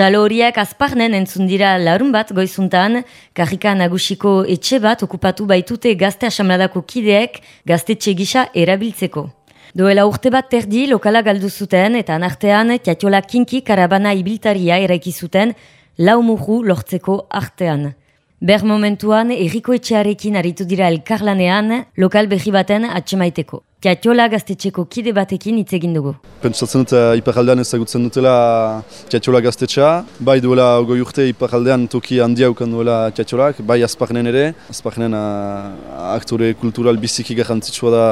Txalo horiak azparnen entzun dira larun bat goizuntan, karrika nagusiko etxe bat okupatu baitute gazte asamladako kideek gaztetxe gisa erabiltzeko. Doela urte bat terdi lokala galdu zuten eta anartean tiatiola kinki karabana ibiltaria eraiki zuten lau muhu lortzeko artean. Ber momentuan erriko etxearekin aritu dira elkarlanean lokal behi baten atxemaiteko. Tiatiola gaztetxeko kide batekin hitz egin dugu. Pentsatzen dut uh, iparaldean ezagutzen dutela Tiatiola gaztetxea. Bai duela ogoi urte iparaldean toki handia ukan duela Tiatiolak, bai azparnen ere. Azparnen uh, aktore kultural biziki garrantzitsua da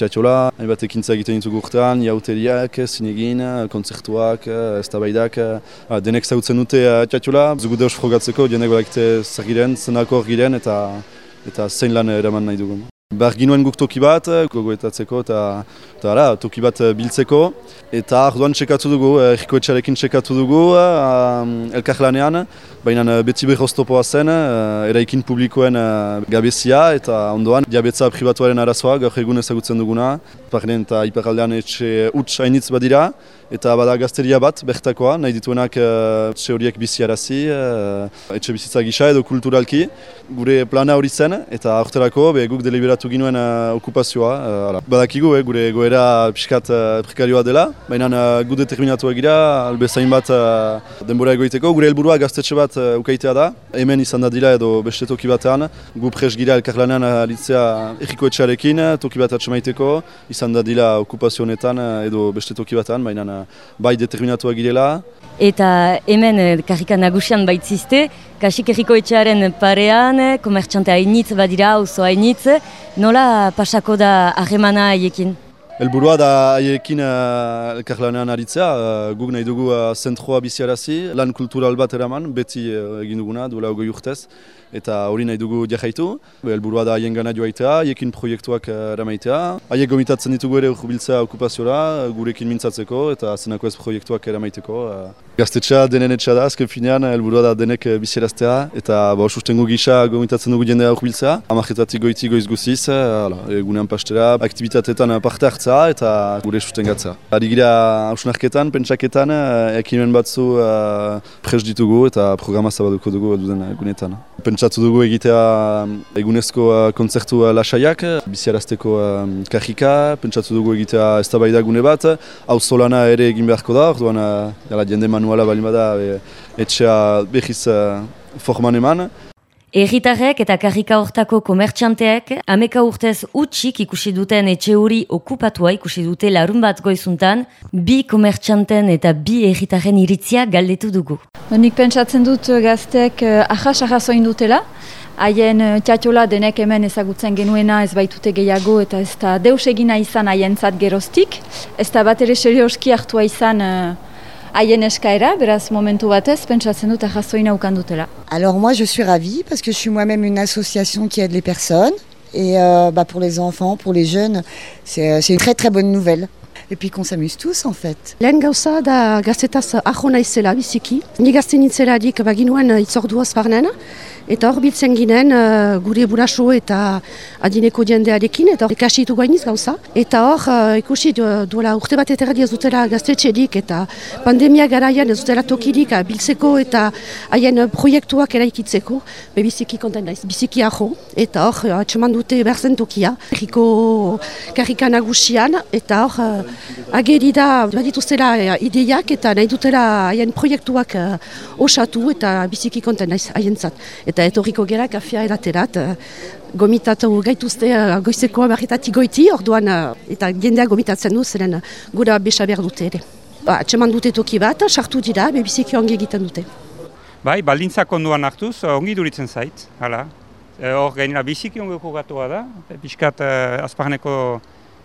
Tiatiola. Hainbat ekintza egiten ditugu urtean, jauteriak, zinegin, konzertuak, ez da baidak. Uh, denek ezagutzen dute uh, Tiatiola. Zugu deus frogatzeko, denek balakite zagiren, zenako giren eta eta zein lan eraman nahi dugun. Behar ginuen guk toki bat, gogoetatzeko eta, eta ara, toki bat eh, biltzeko. Eta arduan txekatu dugu, erriko etxarekin txekatu dugu, elkarlanean, baina beti behar oztopoa zen, eraikin publikoen gabezia eta ondoan diabetza privatuaren arazoa, gaur egun ezagutzen duguna. Parnen eta iparaldean etxe huts hainitz badira, eta bada gazteria bat, bertakoa, nahi dituenak etxe horiek biziarazi, uh, etxe bizitza gisa edo kulturalki. Gure plana hori zen, eta hortelako guk deliberatu ginuen okupazioa. Uh, Badakigu, eh, gure goera pixkat prekarioa dela, baina gu determinatu egira, albezain bat denbora egoiteko. Gure helburua gaztetxe bat ukaitea da, hemen izan da dila edo beste toki batean. Gu pres gira elkarlanean alitzea erriko etxearekin, toki bat atxemaiteko, izan da dila okupazionetan edo beste toki batean, baina bai determinatuak girela. Eta hemen karrika nagusian baitzizte, kasik erriko etxearen parean, komertxante hainitz badira, oso hainitz, nola pasako da ahemana haiekin? Elburua da haiekin uh, elkarlanean aritzea, uh, guk nahi dugu uh, zentroa biziarazi, lan kultural bat eraman, beti uh, egin duguna, duela ogoi urtez, eta hori nahi dugu diakaitu. Elburua da haien gana joaitea, haiekin proiektuak eramaitea. Haiek gomitatzen ditugu ere urbiltzea okupazioa, gurekin mintzatzeko, eta zenako ez proiektuak eramaiteko. Uh. Gaztetxea denen etxea da, azken finean, elburua da denek biziaraztea, eta bo, sustengo gisa gomitatzen dugu jendea urbiltzea. Amarketatik goiti goiz guziz, uh, egunean pastera, aktivitateetan parte hartza eta gure sustengatza. Ari gira hausunarketan, pentsaketan, ekimen batzu uh, pres ditugu eta programa zabaduko dugu duden egunetan. Pentsatu dugu egitea egunezko uh, kontzertu uh, lasaiak, biziarazteko uh, kajika, pentsatu dugu egitea ez gune bat, hau solana ere egin beharko da, orduan uh, jende manuala bali bada e, etxea behiz forman eman. Erritarrek eta karrika hortako komertxanteak ameka urtez utxik ikusi duten etxe hori okupatua ikusi dute larun bat goizuntan, bi komertxanten eta bi erritarren iritzia galdetu dugu. Nik pentsatzen dut gazteek uh, ahas ahazoin dutela, haien uh, tiatiola denek hemen ezagutzen genuena ez baitute gehiago eta ez da deus egina izan haien zat geroztik, ez da bat ere serioski hartua izan uh, haien eskaera, beraz momentu batez, pentsatzen dut ahazoina ukan dutela. Alors moi je suis ravie parce que je suis moi-même une association qui aide les personnes et euh, bah, pour les enfants, pour les jeunes, c'est une très très bonne nouvelle. Et puis qu'on s'amuse tous en fait. Lehen gauza da gaztetaz ajo naizela biziki. Ni gazte nintzelarik baginuen itzorduaz barnen. Eta hor biltzen ginen uh, gure buraso eta adineko jendearekin, eta hor ikasitu gainiz gauza. Eta hor uh, ikusi duela urte bat etera ez dutela gaztetxerik eta pandemia garaian ez dutela tokirik biltzeko eta haien proiektuak eraikitzeko. Be biziki konten daiz, biziki aho. Eta hor atxeman dute berzen tokia. Eriko karrika nagusian eta hor uh, ageri da badituztela uh, ideiak eta nahi dutela haien proiektuak uh, osatu eta biziki konten daiz haien zat eta etorriko gera kafea eraterat. Uh, gomitatu gaituzte uh, goizeko amarretatik goiti, orduan uh, eta jendeak gomitatzen du, zeren uh, gura besa behar dute ere. Ba, txeman dute toki bat, sartu dira, bebiziki ongi egiten dute. Bai, baldintzak onduan hartuz, ongi duritzen zait, hala. Hor gainera biziki ongi jokatua da, bizkat uh, azparneko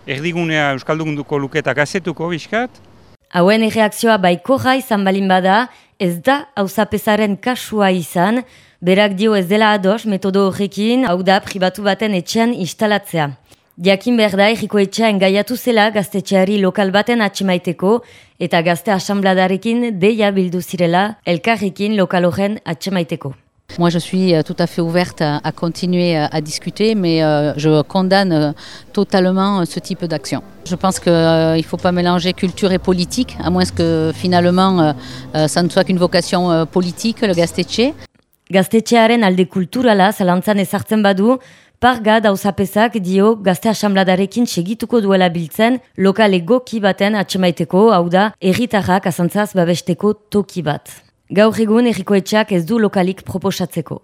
erdigunea Euskaldugunduko luketa gazetuko bizkat. Hauen erreakzioa baiko izan balin bada, ez da hauzapezaren kasua izan, Berak dio ez dela ados metodo horrekin, hau da pribatu baten etxean instalatzea. Diakin behar da erriko etxea engaiatu zela gaztetxeari lokal baten atxemaiteko eta gazte asambladarekin deia bildu zirela elkarrekin lokal horren atxemaiteko. Moi, je suis euh, tout à fait ouverte à, continuer à, discuter, mais euh, je condamne euh, totalement ce type d'action. Je pense qu'il ne faut pas mélanger culture et politique, à moins que finalement ça ne soit qu'une vocation politique, le gaztetxe. Gaztetxearen alde kulturala zalantzan ezartzen badu, Parga dauzapesak dio gazte asambladarekin segituko duela biltzen lokal egoki baten atxemaiteko, hau da, erritarrak asantzaz babesteko toki bat. Gaur egun errikoetxak ez du lokalik proposatzeko.